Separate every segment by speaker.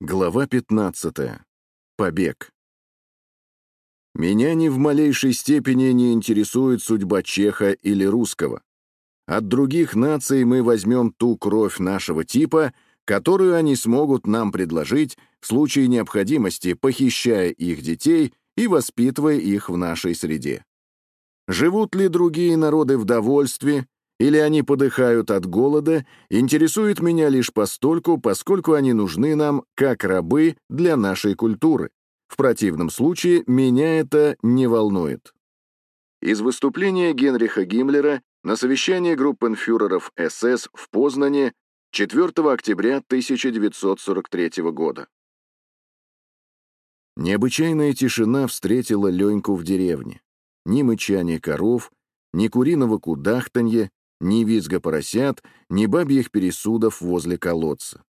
Speaker 1: Глава 15. Побег. Меня ни в малейшей степени не интересует судьба чеха или русского. От других наций мы возьмем ту кровь нашего типа, которую они смогут нам предложить в случае необходимости, похищая их детей и воспитывая их в нашей среде. Живут ли другие народы в довольстве, или они подыхают от голода, интересует меня лишь постольку, поскольку они нужны нам как рабы для нашей культуры. В противном случае меня это не волнует. Из выступления Генриха Гиммлера на совещании группенфюреров СС в Познане 4 октября 1943 года. Необычайная тишина встретила Леньку в деревне. Ни мычания коров, ни куриного кудахтанья, ни визга поросят, ни бабьих пересудов возле колодца.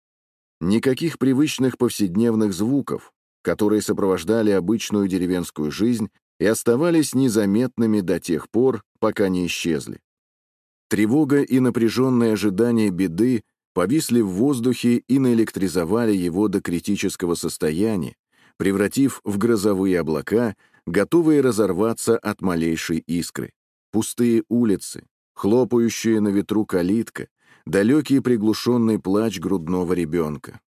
Speaker 1: Никаких привычных повседневных звуков, которые сопровождали обычную деревенскую жизнь и оставались незаметными до тех пор, пока не исчезли. Тревога и напряженное ожидание беды повисли в воздухе и наэлектризовали его до критического состояния, превратив в грозовые облака, готовые разорваться от малейшей искры. Пустые улицы, хлопающая на ветру калитка, далекий приглушенный плач грудного ребенка.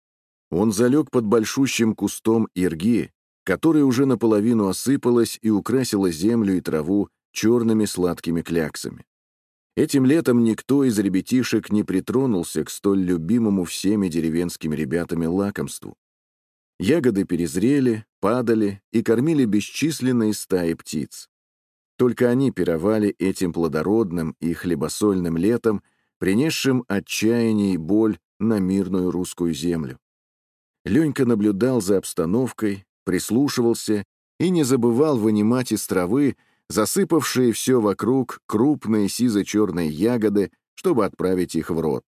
Speaker 1: Он залег под большущим кустом ирги, который уже наполовину осыпалась и украсила землю и траву черными сладкими кляксами. Этим летом никто из ребятишек не притронулся к столь любимому всеми деревенскими ребятами лакомству. Ягоды перезрели, падали и кормили бесчисленные стаи птиц. Только они пировали этим плодородным и хлебосольным летом, принесшим отчаяние и боль на мирную русскую землю. Ленька наблюдал за обстановкой, прислушивался и не забывал вынимать из травы засыпавшие все вокруг крупные сизо-черные ягоды, чтобы отправить их в рот.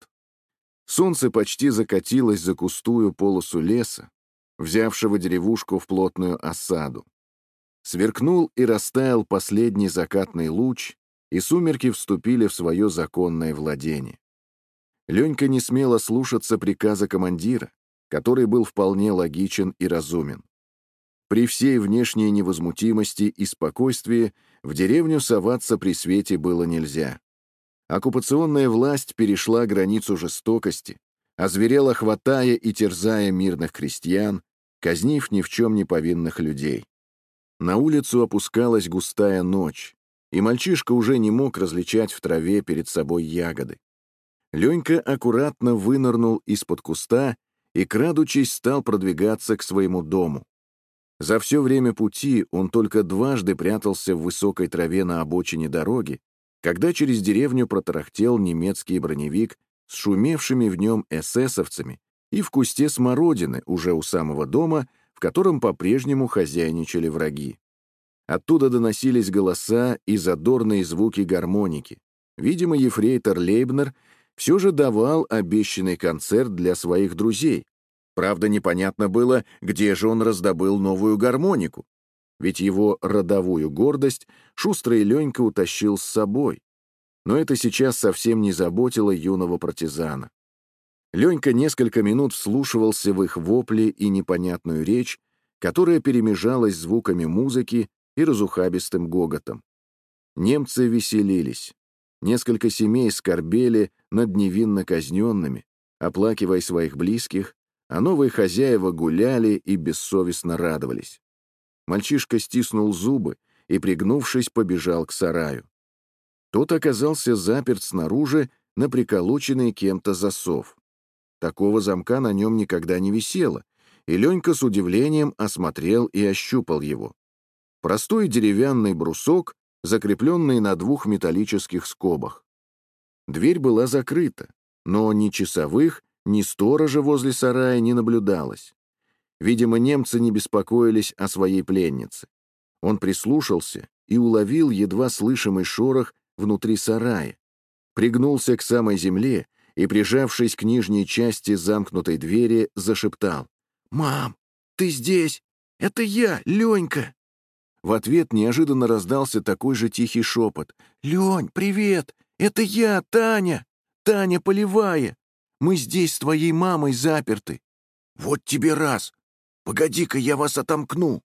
Speaker 1: Солнце почти закатилось за кустую полосу леса, взявшего деревушку в плотную осаду. Сверкнул и растаял последний закатный луч, и сумерки вступили в свое законное владение. Ленька не смело слушаться приказа командира, который был вполне логичен и разумен. При всей внешней невозмутимости и спокойствии в деревню соваться при свете было нельзя. Оккупационная власть перешла границу жестокости, озверела хватая и терзая мирных крестьян, казнив ни в чем не повинных людей. На улицу опускалась густая ночь, и мальчишка уже не мог различать в траве перед собой ягоды. Ленька аккуратно вынырнул из-под куста и, крадучись, стал продвигаться к своему дому. За все время пути он только дважды прятался в высокой траве на обочине дороги, когда через деревню протарахтел немецкий броневик с шумевшими в нем эсэсовцами и в кусте смородины уже у самого дома — в котором по-прежнему хозяйничали враги. Оттуда доносились голоса и задорные звуки гармоники. Видимо, ефрейтор Лейбнер все же давал обещанный концерт для своих друзей. Правда, непонятно было, где же он раздобыл новую гармонику. Ведь его родовую гордость шустрый Ленька утащил с собой. Но это сейчас совсем не заботило юного партизана. Ленька несколько минут вслушивался в их вопли и непонятную речь, которая перемежалась звуками музыки и разухабистым гоготом. Немцы веселились. Несколько семей скорбели над невинно казненными, оплакивая своих близких, а новые хозяева гуляли и бессовестно радовались. Мальчишка стиснул зубы и, пригнувшись, побежал к сараю. Тот оказался заперт снаружи на приколоченный кем-то засов. Такого замка на нем никогда не висело, и Ленька с удивлением осмотрел и ощупал его. Простой деревянный брусок, закрепленный на двух металлических скобах. Дверь была закрыта, но ни часовых, ни сторожа возле сарая не наблюдалось. Видимо, немцы не беспокоились о своей пленнице. Он прислушался и уловил едва слышимый шорох внутри сарая, пригнулся к самой земле и, прижавшись к нижней части замкнутой двери, зашептал. «Мам, ты здесь? Это я, Ленька!» В ответ неожиданно раздался такой же тихий шепот. «Лень, привет! Это я, Таня! Таня Полевая! Мы здесь с твоей мамой заперты!»
Speaker 2: Вот тебе раз! Погоди-ка, я вас отомкну!»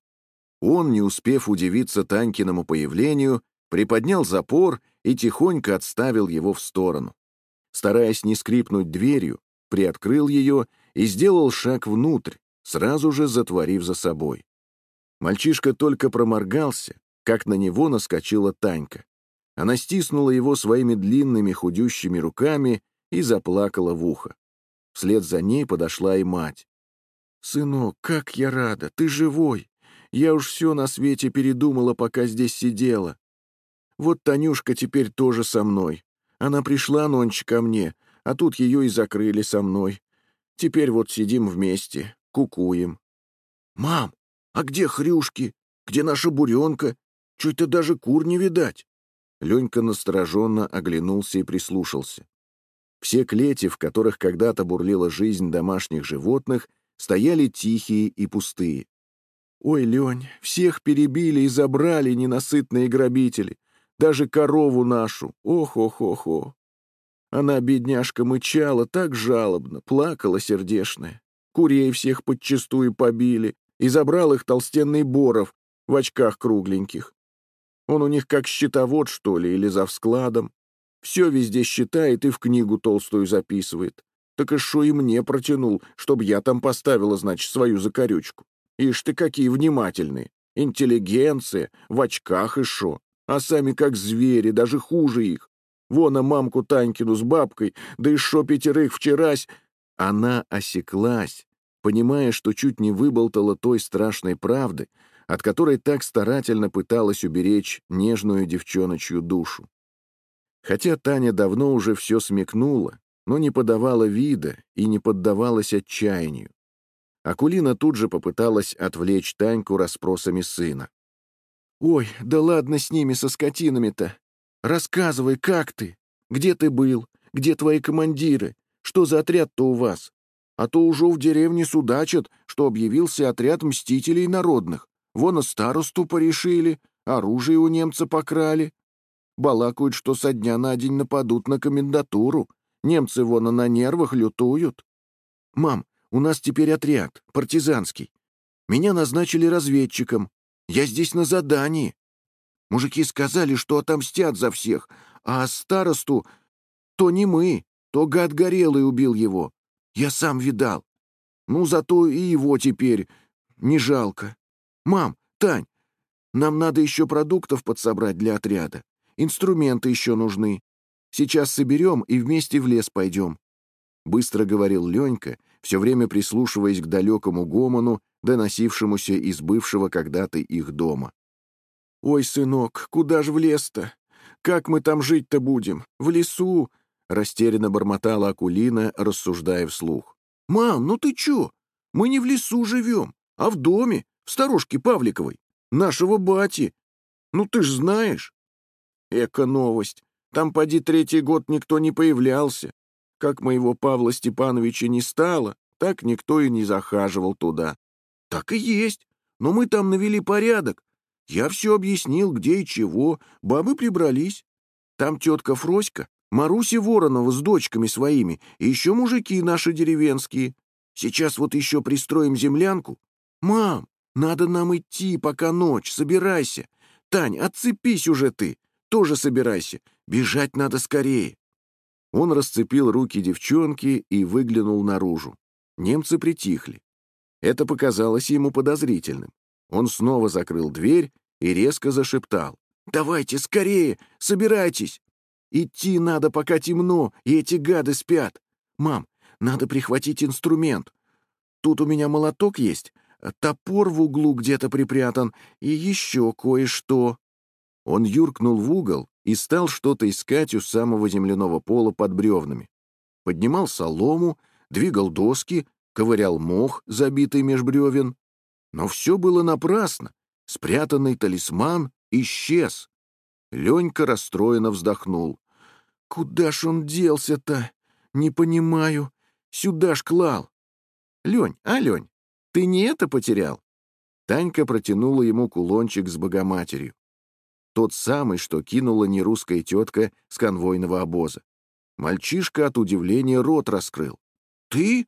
Speaker 1: Он, не успев удивиться Танькиному появлению, приподнял запор и тихонько отставил его в сторону. Стараясь не скрипнуть дверью, приоткрыл ее и сделал шаг внутрь, сразу же затворив за собой. Мальчишка только проморгался, как на него наскочила Танька. Она стиснула его своими длинными худющими руками и заплакала в ухо. Вслед за ней подошла и мать. «Сынок, как я рада! Ты живой! Я уж все на свете передумала, пока здесь сидела. Вот Танюшка теперь тоже со мной. Она пришла нонче ко мне, а тут ее и закрыли со мной. Теперь вот сидим вместе, кукуем».
Speaker 2: «Мам, а где хрюшки? Где наша буренка? Чуть-то даже кур не видать».
Speaker 1: Ленька настороженно оглянулся и прислушался. Все клети, в которых когда-то бурлила жизнь домашних животных, стояли тихие и пустые. «Ой, Лень, всех перебили и забрали ненасытные грабители, даже корову нашу, ох-ох-ох-ох!» Она, бедняжка, мычала так жалобно, плакала сердешная. Курей всех подчистую побили, и забрал их толстенный Боров в очках кругленьких. Он у них как счетовод, что ли, или за складом. Все везде считает и в книгу толстую записывает. Так и шо и мне протянул, чтобы я там поставила, значит, свою закорючку. Ишь ты какие внимательные. Интеллигенция, в очках и шо. А сами как звери, даже хуже их. Вон, а мамку Танькину с бабкой, да шо пятерых вчерась. Она осеклась, понимая, что чуть не выболтала той страшной правды, от которой так старательно пыталась уберечь нежную девчоночью душу. Хотя Таня давно уже все смекнула, но не подавала вида и не поддавалась отчаянию. Акулина тут же попыталась отвлечь Таньку расспросами сына. «Ой, да ладно с ними, со скотинами-то! Рассказывай, как ты? Где ты был? Где твои командиры? Что за отряд-то у вас? А то уже в деревне судачат, что объявился отряд мстителей народных. Вон и старосту порешили, оружие у немца покрали. Балакают, что со дня на день нападут на комендатуру. Немцы вон на нервах лютуют. Мам, у нас теперь отряд, партизанский. Меня назначили разведчиком. Я здесь на задании. Мужики сказали, что отомстят за всех, а старосту то не мы, то гад Горелый убил его. Я сам видал. Ну, зато и его теперь не жалко. «Мам, Тань, нам надо еще продуктов подсобрать для отряда. Инструменты еще нужны. Сейчас соберем и вместе в лес пойдем». Быстро говорил Ленька, все время прислушиваясь к далекому гомону, доносившемуся из бывшего когда-то их дома. «Ой, сынок, куда ж в лес-то? Как мы там жить-то будем? В лесу?» Растерянно бормотала Акулина, рассуждая вслух. «Мам, ну ты чё? Мы не в лесу живем, а в доме, в старушке Павликовой, нашего бати. Ну ты ж знаешь. Эка новость. Там поди третий год никто не появлялся. Как моего Павла Степановича не стало, так никто и не захаживал туда. Так и есть. Но мы там навели порядок. Я все объяснил, где и чего. Бабы прибрались. Там тетка Фроська, Маруся Воронова с дочками своими, и еще мужики наши деревенские. Сейчас вот еще пристроим землянку. Мам, надо нам идти, пока ночь, собирайся. Тань, отцепись уже ты, тоже собирайся. Бежать надо скорее. Он расцепил руки девчонки и выглянул наружу. Немцы притихли. Это показалось ему подозрительным. Он снова закрыл дверь и резко зашептал. «Давайте, скорее! Собирайтесь! Идти надо, пока темно, и эти гады спят. Мам, надо прихватить инструмент. Тут у меня молоток есть, топор в углу где-то припрятан и еще кое-что». Он юркнул в угол и стал что-то искать у самого земляного пола под бревнами. Поднимал солому, двигал доски, ковырял мох, забитый меж бревен. Но все было напрасно. Спрятанный талисман исчез. Ленька расстроенно вздохнул. «Куда ж он делся-то? Не понимаю. Сюда ж клал». «Лень, а, Лень, ты не это потерял?» Танька протянула ему кулончик с богоматерью. Тот самый, что кинула нерусская тетка с конвойного обоза. Мальчишка от удивления рот раскрыл. «Ты?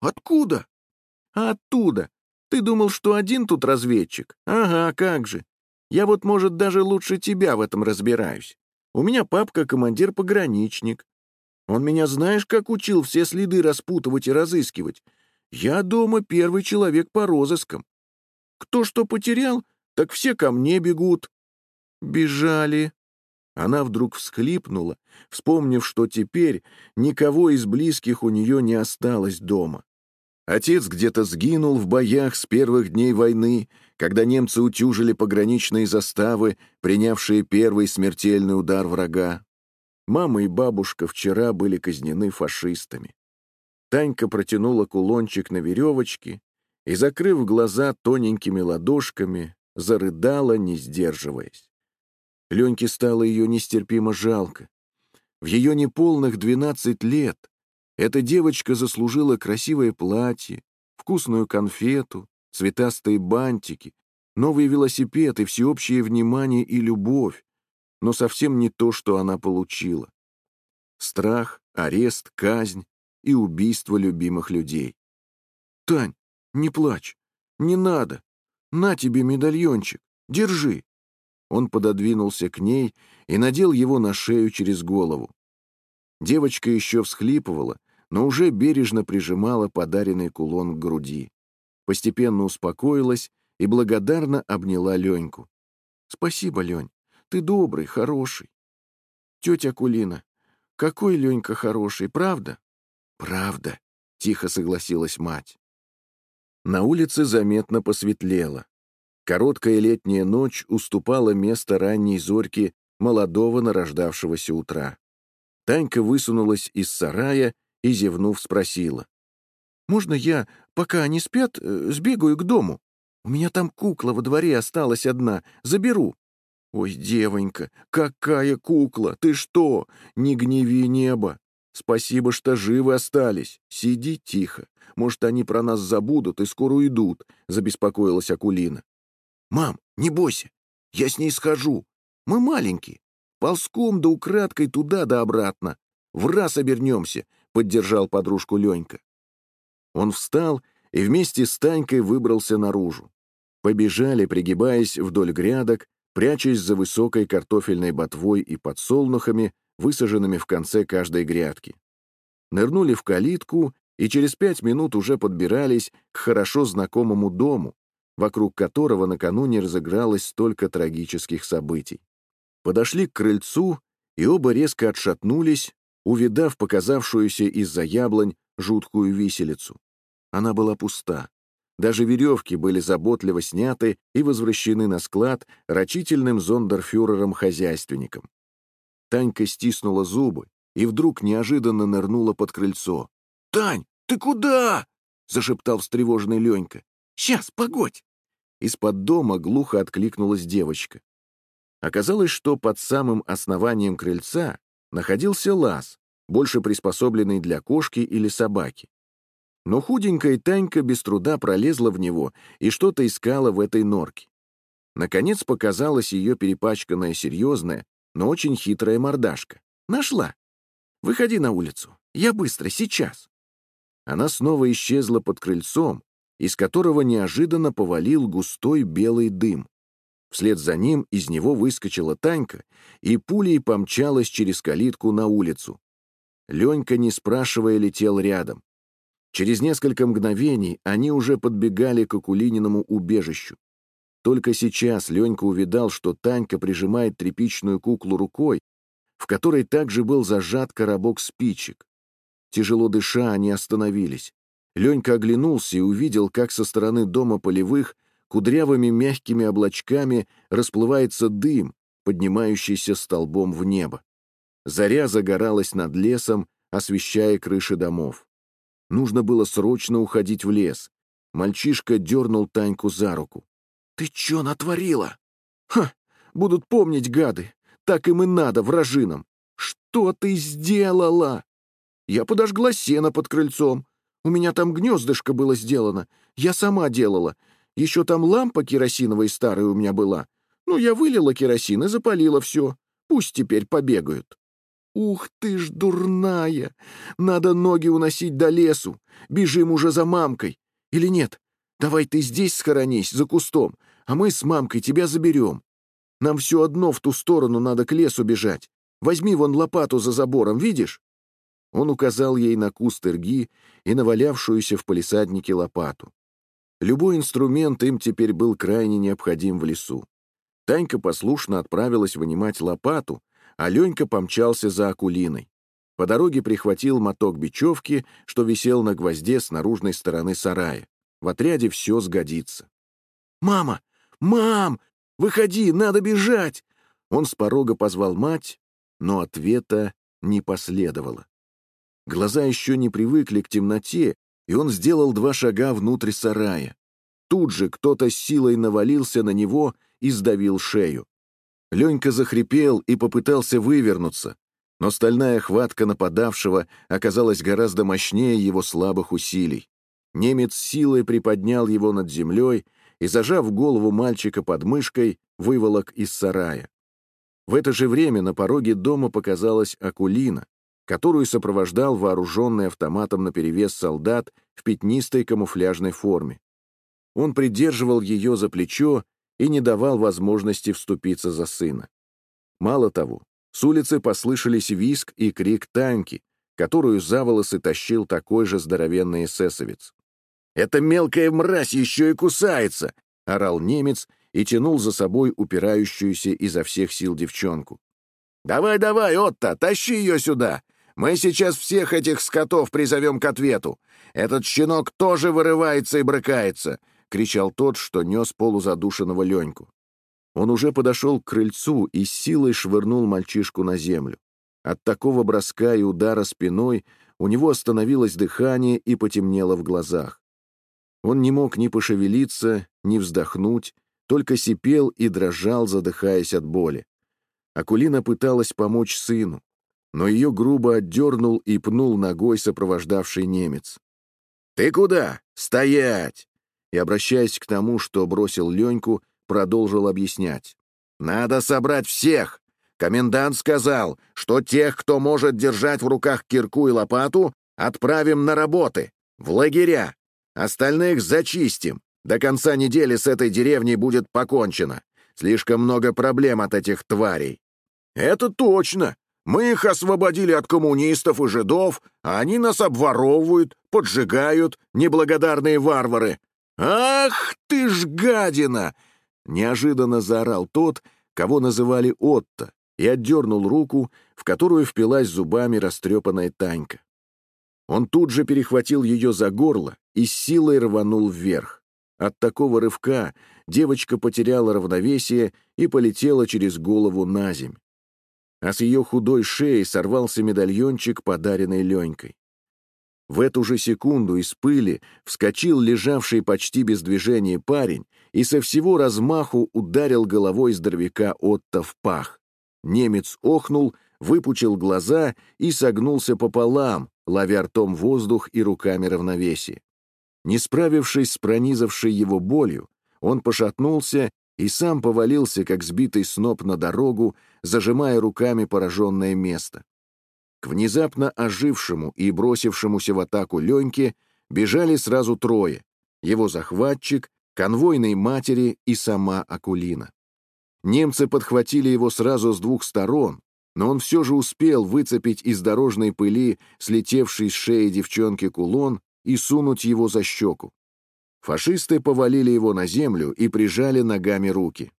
Speaker 1: Откуда?»
Speaker 2: «А оттуда. Ты думал, что один тут разведчик? Ага, как же. Я вот, может, даже лучше тебя в этом разбираюсь. У меня папка командир-пограничник. Он меня знаешь, как учил все следы распутывать и разыскивать? Я дома первый человек по розыскам. Кто что потерял, так все ко мне бегут. Бежали. Она вдруг всхлипнула, вспомнив, что теперь никого из близких у нее не осталось дома. Отец где-то сгинул в боях с первых дней войны, когда немцы утюжили пограничные заставы, принявшие первый смертельный удар врага. Мама и бабушка вчера были казнены фашистами. Танька протянула кулончик на веревочке и, закрыв глаза тоненькими ладошками, зарыдала, не сдерживаясь. Леньке стало ее нестерпимо жалко. В ее неполных двенадцать лет эта девочка заслужила красивое платье, вкусную конфету, цветастые бантики, новый велосипед и всеобщее внимание и любовь, но совсем не то, что она получила. Страх, арест, казнь и убийство любимых людей. «Тань, не плачь, не надо. На тебе медальончик, держи». Он пододвинулся к ней и надел его на шею через голову. Девочка еще всхлипывала, но уже бережно прижимала подаренный кулон к груди. Постепенно успокоилась и благодарно обняла Леньку. «Спасибо, Лень, ты добрый, хороший». «Тетя Кулина, какой Ленька хороший, правда?» «Правда», — тихо согласилась мать. На улице заметно посветлело. Короткая летняя ночь уступала место ранней зорьки молодого нарождавшегося утра. Танька высунулась из сарая и, зевнув, спросила. «Можно я, пока они спят, э, сбегаю к дому? У меня там кукла во дворе осталась одна. Заберу». «Ой, девонька, какая кукла! Ты что? Не гневи небо! Спасибо, что живы остались. Сиди тихо. Может, они про нас забудут и скоро уйдут», — забеспокоилась Акулина. «Мам, не бойся, я с ней схожу. Мы маленькие. Ползком да украдкой туда да обратно. В раз обернемся поддержал подружку Ленька. Он встал и вместе с Танькой выбрался наружу. Побежали, пригибаясь вдоль грядок, прячась за высокой картофельной ботвой и подсолнухами, высаженными в конце каждой грядки. Нырнули в калитку и через пять минут уже подбирались к хорошо знакомому дому, вокруг которого накануне разыгралось столько трагических событий. Подошли к крыльцу, и оба резко отшатнулись, увидав показавшуюся из-за яблонь жуткую виселицу. Она была пуста. Даже веревки были заботливо сняты и возвращены на склад рачительным зондерфюрером-хозяйственником. Танька стиснула зубы и вдруг неожиданно нырнула под крыльцо. «Тань, ты куда?» — зашептал встревоженный Ленька. «Сейчас, погодь!» Из-под дома глухо откликнулась девочка. Оказалось, что под самым основанием крыльца находился лаз, больше приспособленный для кошки или собаки. Но худенькая Танька без труда пролезла в него и что-то искала в этой норке. Наконец показалась ее перепачканная серьезная, но очень хитрая мордашка. «Нашла! Выходи на улицу. Я быстро, сейчас!» Она снова исчезла под крыльцом, из которого неожиданно повалил густой белый дым. Вслед за ним из него выскочила Танька и пулей помчалась через калитку на улицу. Ленька, не спрашивая, летел рядом. Через несколько мгновений они уже подбегали к Акулининому убежищу. Только сейчас Ленька увидал, что Танька прижимает тряпичную куклу рукой, в которой также был зажат коробок спичек. Тяжело дыша, они остановились. Ленька оглянулся и увидел, как со стороны дома полевых кудрявыми мягкими облачками расплывается дым, поднимающийся столбом в небо. Заря загоралась над лесом, освещая крыши домов. Нужно было срочно уходить в лес. Мальчишка дернул Таньку за руку. «Ты чё натворила?» «Ха! Будут помнить, гады! Так им и надо, вражинам! Что ты сделала?» «Я подожгла сено под крыльцом. У меня там гнездышко было сделано. Я сама делала. Еще там лампа керосиновая старая у меня была. Ну, я вылила керосин и запалила все. Пусть теперь побегают. Ух ты ж дурная! Надо ноги уносить до лесу. Бежим уже за мамкой. Или нет? Давай ты здесь схоронись, за кустом, а мы с мамкой тебя заберем. Нам все одно в ту сторону надо к лесу бежать. Возьми вон лопату за забором, видишь?» Он указал ей на куст ирги и навалявшуюся в палисаднике лопату. Любой инструмент им теперь был крайне необходим в лесу. Танька послушно отправилась вынимать лопату, а Ленька помчался за Акулиной. По дороге прихватил моток бечевки, что висел на гвозде с наружной стороны сарая. В отряде все сгодится. «Мама! Мам! Выходи, надо бежать!» Он с порога позвал мать, но ответа не последовало. Глаза еще не привыкли к темноте, и он сделал два шага внутрь сарая. Тут же кто-то силой навалился на него и сдавил шею. Ленька захрипел и попытался вывернуться, но стальная хватка нападавшего оказалась гораздо мощнее его слабых усилий. Немец силой приподнял его над землей и, зажав голову мальчика под мышкой, выволок из сарая. В это же время на пороге дома показалась Акулина, которую сопровождал вооруженный автоматом наперевес солдат в пятнистой камуфляжной форме. Он придерживал ее за плечо и не давал возможности вступиться за сына. Мало того, с улицы послышались виск и крик танки, которую за волосы тащил такой же здоровенный эсэсовец. «Эта мелкая мразь еще и кусается!» — орал немец и тянул за собой упирающуюся изо всех сил девчонку. «Давай, давай, Отто, тащи ее сюда! Мы сейчас всех этих скотов призовем к ответу! Этот щенок тоже вырывается и брыкается!» — кричал тот, что нес полузадушенного Леньку. Он уже подошел к крыльцу и силой швырнул мальчишку на землю. От такого броска и удара спиной у него остановилось дыхание и потемнело в глазах. Он не мог ни пошевелиться, ни вздохнуть, только сипел и дрожал, задыхаясь от боли. Акулина пыталась помочь сыну, но ее грубо отдернул и пнул ногой сопровождавший немец. «Ты куда? Стоять!» И, обращаясь к тому, что бросил Леньку, продолжил объяснять. «Надо собрать всех! Комендант сказал, что тех, кто может держать в руках кирку и лопату, отправим на работы, в лагеря. Остальных зачистим. До конца недели с этой деревней будет покончено. Слишком много проблем от этих тварей». «Это точно! Мы их освободили от коммунистов и жидов, а они нас обворовывают, поджигают, неблагодарные варвары. Ах ты ж гадина!» Неожиданно заорал тот, кого называли Отто, и отдернул руку, в которую впилась зубами растрепанная Танька. Он тут же перехватил ее за горло и с силой рванул вверх. От такого рывка девочка потеряла равновесие и полетела через голову на земь. А с ее худой шеи сорвался медальончик, подаренный Ленькой. В эту же секунду из пыли вскочил лежавший почти без движения парень и со всего размаху ударил головой здоровяка Отто в пах. Немец охнул, выпучил глаза и согнулся пополам, ловя ртом воздух и руками равновесие. Не справившись с пронизавшей его болью, он пошатнулся и сам повалился, как сбитый сноп на дорогу, зажимая руками пораженное место. К внезапно ожившему и бросившемуся в атаку Леньке бежали сразу трое — его захватчик, конвойной матери и сама Акулина. Немцы подхватили его сразу с двух сторон, но он все же успел выцепить из дорожной пыли слетевший с шеи девчонки кулон и сунуть его за щеку. Фашисты повалили его на землю и прижали ногами руки.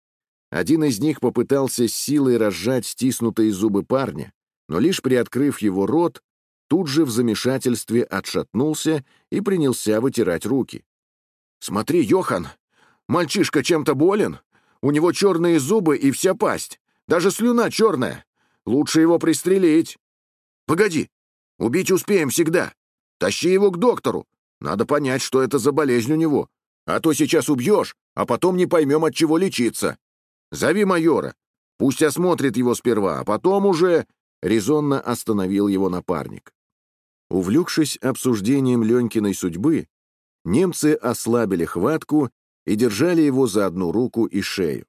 Speaker 2: Один из них попытался с силой разжать стиснутые зубы парня, но лишь приоткрыв его рот, тут же в замешательстве отшатнулся и принялся вытирать руки. «Смотри, Йохан, мальчишка чем-то болен. У него черные зубы и вся пасть, даже слюна черная. Лучше его пристрелить. Погоди, убить успеем всегда. Тащи его к доктору. Надо понять, что это за болезнь у него. А то сейчас убьешь, а потом не поймем, от чего лечиться. Зови майора. Пусть осмотрит его сперва, а потом уже резонно остановил его напарник. Увлекшись обсуждением Ленькиной судьбы, немцы ослабили хватку и держали его за одну руку и шею.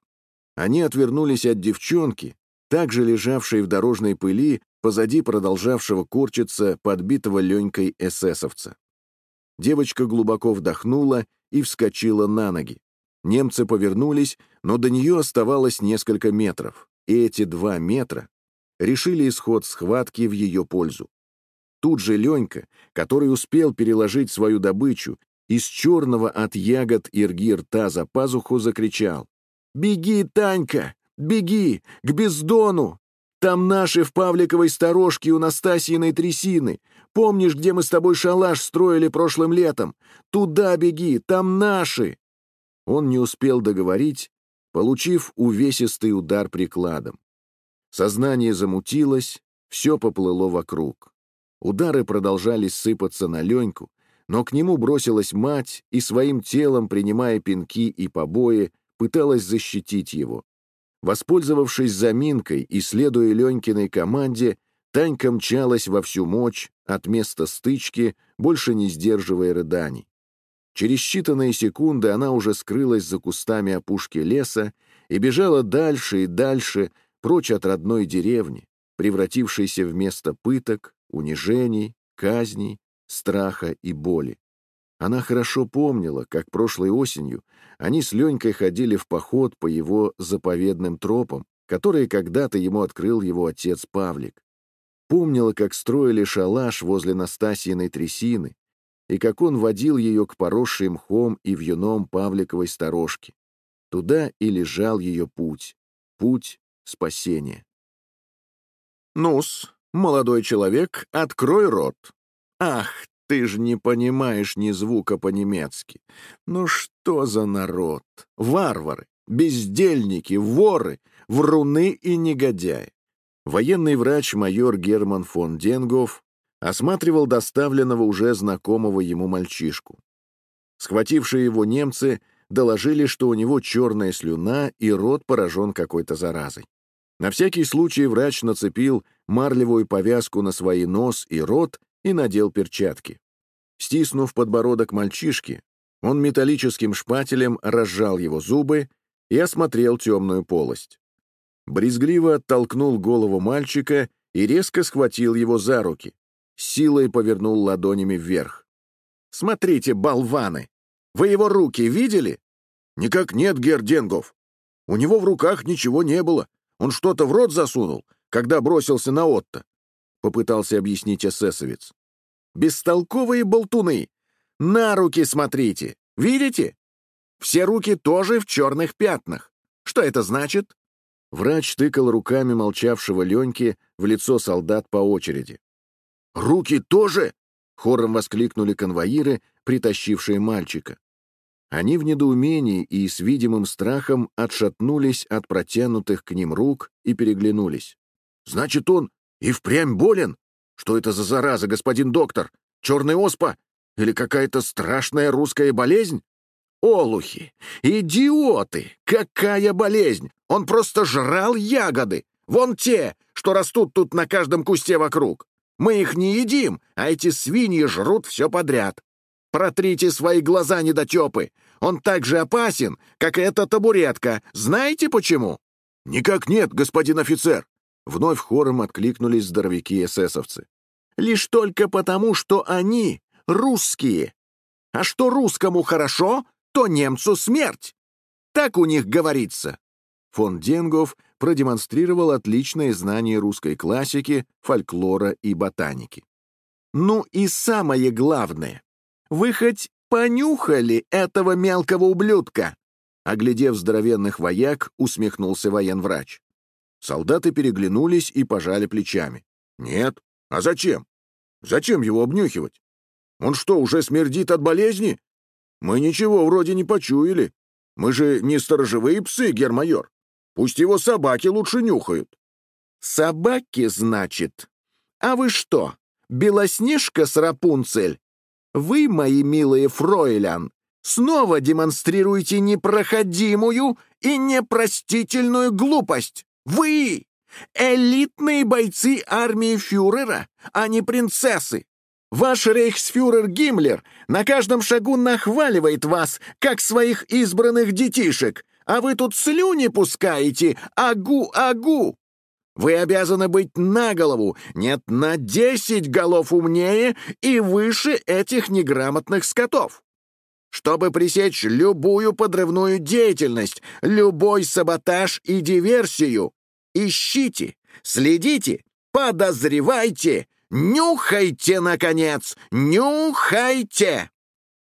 Speaker 2: Они отвернулись от девчонки, также лежавшей в дорожной пыли позади продолжавшего корчиться подбитого Ленькой эсэсовца.
Speaker 1: Девочка глубоко вдохнула и вскочила на ноги. Немцы повернулись, но до нее оставалось несколько метров, и эти два метра решили исход схватки в ее пользу. Тут же Ленька, который успел переложить свою добычу, из черного от ягод ирги рта за пазуху закричал. «Беги, Танька! Беги! К бездону! Там наши в Павликовой сторожке у Настасьиной трясины. Помнишь, где мы с тобой шалаш строили прошлым летом? Туда беги, там наши!» Он не успел договорить, получив увесистый удар прикладом. Сознание замутилось, все поплыло вокруг. Удары продолжали сыпаться на Леньку, но к нему бросилась мать и своим телом, принимая пинки и побои, пыталась защитить его. Воспользовавшись заминкой и следуя Ленькиной команде, Танька мчалась во всю мощь от места стычки, больше не сдерживая рыданий. Через считанные секунды она уже скрылась за кустами опушки леса и бежала дальше и дальше, прочь от родной деревни, превратившейся в место пыток, унижений, казней, страха и боли. Она хорошо помнила, как прошлой осенью они с Ленькой ходили в поход по его заповедным тропам, которые когда-то ему открыл его отец Павлик. Помнила, как строили шалаш возле Настасьиной трясины, и как он водил ее к поросшей мхом и вьюном Павликовой сторожке. Туда и лежал ее путь, путь спасения.
Speaker 2: «Ну-с, молодой человек, открой рот. Ах, ты ж не понимаешь ни звука по-немецки. Ну что за народ? Варвары, бездельники, воры, вруны и негодяи.
Speaker 1: Военный врач майор Герман фон Денгов осматривал доставленного уже знакомого ему мальчишку. Схватившие его немцы доложили, что у него черная слюна и рот поражен какой-то заразой. На всякий случай врач нацепил марлевую повязку на свой нос и рот и надел перчатки. Стиснув подбородок мальчишки, он металлическим шпателем разжал его зубы и осмотрел темную полость. Брезгливо оттолкнул голову мальчика и резко схватил его за руки, силой повернул ладонями вверх.
Speaker 2: «Смотрите, болваны! Вы его руки видели?» «Никак нет, Герденгов. У него в руках ничего не было. Он что-то в рот засунул, когда бросился на Отто», — попытался объяснить эсэсовец. «Бестолковые болтуны! На руки смотрите! Видите? Все руки тоже в черных пятнах. Что это значит?»
Speaker 1: Врач тыкал руками молчавшего Леньки в лицо солдат по очереди.
Speaker 2: «Руки тоже?» — хором воскликнули конвоиры, притащившие мальчика.
Speaker 1: Они в недоумении и с видимым страхом отшатнулись от протянутых к ним рук и переглянулись.
Speaker 2: «Значит, он и впрямь болен? Что это за зараза, господин доктор? Черная оспа? Или какая-то страшная русская болезнь?» «Олухи! Идиоты! Какая болезнь! Он просто жрал ягоды! Вон те, что растут тут на каждом кусте вокруг! Мы их не едим, а эти свиньи жрут все подряд! Протрите свои глаза, недотепы! Он так же опасен, как эта табуретка. Знаете почему?» «Никак нет, господин офицер!» Вновь хором откликнулись здоровяки-эсэсовцы. «Лишь только потому, что они русские. А что русскому хорошо, то немцу смерть. Так у них говорится».
Speaker 1: Фон Денгов продемонстрировал отличное знание русской классики, фольклора и ботаники.
Speaker 2: «Ну и самое главное, вы хоть понюхали этого мелкого ублюдка?» Оглядев здоровенных вояк, усмехнулся военврач.
Speaker 1: Солдаты переглянулись и пожали плечами.
Speaker 2: «Нет. А зачем? Зачем его обнюхивать? Он что, уже смердит от болезни? Мы ничего вроде не почуяли. Мы же не сторожевые псы, гермайор. Пусть его собаки лучше нюхают». «Собаки, значит? А вы что, Белоснежка с Рапунцель?» Вы, мои милые фройлян, снова демонстрируете непроходимую и непростительную глупость. Вы — элитные бойцы армии фюрера, а не принцессы. Ваш рейхсфюрер Гиммлер на каждом шагу нахваливает вас, как своих избранных детишек, а вы тут слюни пускаете, агу-агу. Вы обязаны быть на голову, нет, на десять голов умнее и выше этих неграмотных скотов. Чтобы пресечь любую подрывную деятельность, любой саботаж и диверсию, ищите, следите, подозревайте, нюхайте, наконец, нюхайте!»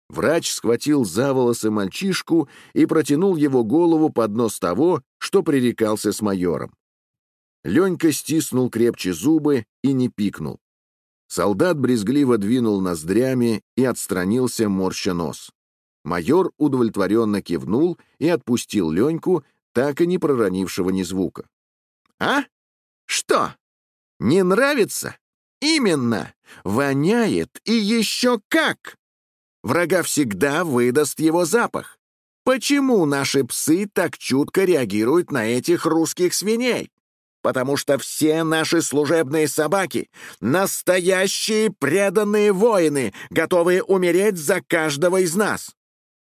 Speaker 1: Врач схватил за волосы мальчишку и протянул его голову под нос того, что пререкался с майором. Ленька стиснул крепче зубы и не пикнул. Солдат брезгливо двинул ноздрями и отстранился, морща нос. Майор удовлетворенно кивнул и отпустил Леньку, так и не проронившего ни звука.
Speaker 2: «А? Что? Не нравится? Именно! Воняет и еще как! Врага всегда выдаст его запах. Почему наши псы так чутко реагируют на этих русских свиней? потому что все наши служебные собаки — настоящие преданные воины, готовые умереть за каждого из нас.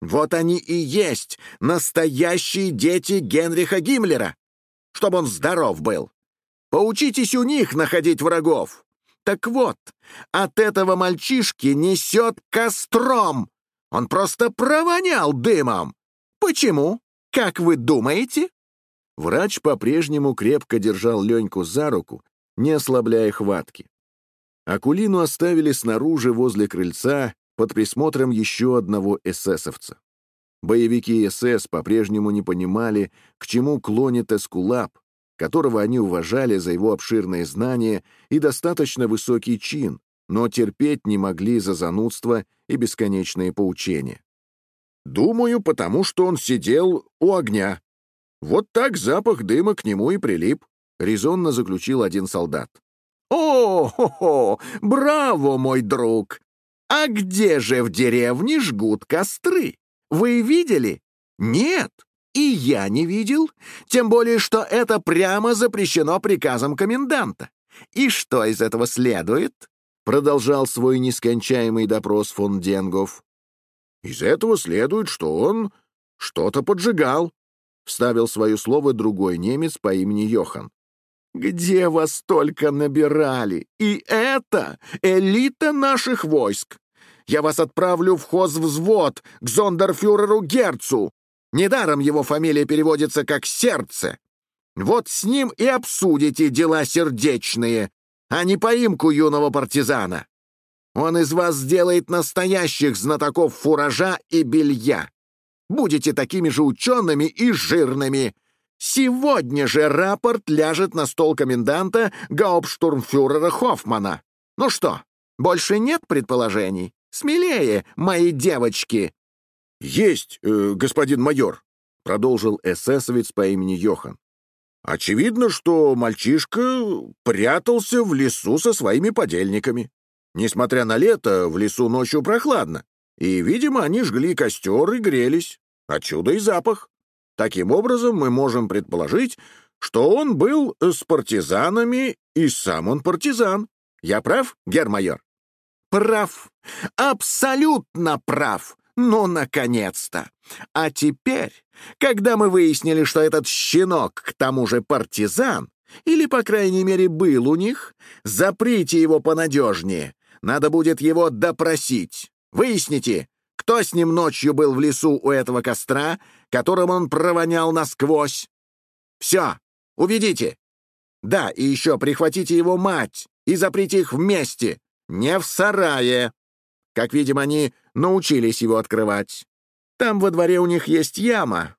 Speaker 2: Вот они и есть настоящие дети Генриха Гиммлера, чтобы он здоров был. Поучитесь у них находить врагов. Так вот, от этого мальчишки несет костром. Он просто провонял дымом. Почему? Как вы думаете?
Speaker 1: Врач по-прежнему крепко держал Леньку за руку, не ослабляя хватки. Акулину оставили снаружи возле крыльца под присмотром еще одного эсэсовца. Боевики СС по-прежнему не понимали, к чему клонит Эскулап, которого они уважали за его обширные знания и достаточно высокий чин, но терпеть не могли за занудство и бесконечные поучения.
Speaker 2: «Думаю, потому что он сидел у огня», вот так запах дыма к нему и прилип, — резонно заключил один солдат. «О, хо -хо, браво, мой друг! А где же в деревне жгут костры? Вы видели? Нет, и я не видел, тем более, что это прямо запрещено приказом коменданта. И что из этого следует?» Продолжал свой нескончаемый допрос фон Денгов. «Из этого следует, что он что-то поджигал», Вставил свое слово другой немец по имени Йохан. «Где вас только набирали? И это элита наших войск! Я вас отправлю в хозвзвод к зондерфюреру Герцу. Недаром его фамилия переводится как «сердце». Вот с ним и обсудите дела сердечные, а не поимку юного партизана. Он из вас сделает настоящих знатоков фуража и белья. Будете такими же учеными и жирными. Сегодня же рапорт ляжет на стол коменданта гауптштурмфюрера Хоффмана. Ну что, больше нет предположений? Смелее, мои девочки!»
Speaker 1: «Есть, э, господин майор», — продолжил эсэсовец по имени Йохан. «Очевидно, что мальчишка прятался в лесу со своими подельниками. Несмотря на лето, в лесу ночью прохладно. И, видимо, они жгли костер и грелись. Отсюда и запах. Таким образом, мы можем предположить, что он был с партизанами, и сам он партизан. Я прав, гермайор?
Speaker 2: Прав. Абсолютно прав. Ну, наконец-то! А теперь, когда мы выяснили, что этот щенок к тому же партизан, или, по крайней мере, был у них, заприте его понадежнее. Надо будет его допросить. Выясните, кто с ним ночью был в лесу у этого костра, которым он провонял насквозь. Все, уведите. Да, и еще прихватите его мать и заприте их вместе, не в сарае. Как видим, они научились его открывать. Там во дворе у них есть яма.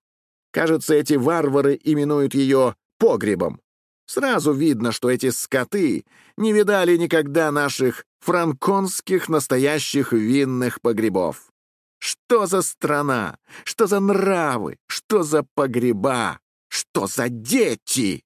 Speaker 2: Кажется, эти варвары именуют ее погребом. Сразу видно, что эти скоты не видали никогда наших франконских настоящих винных погребов. Что за страна? Что за нравы? Что за погреба? Что за дети?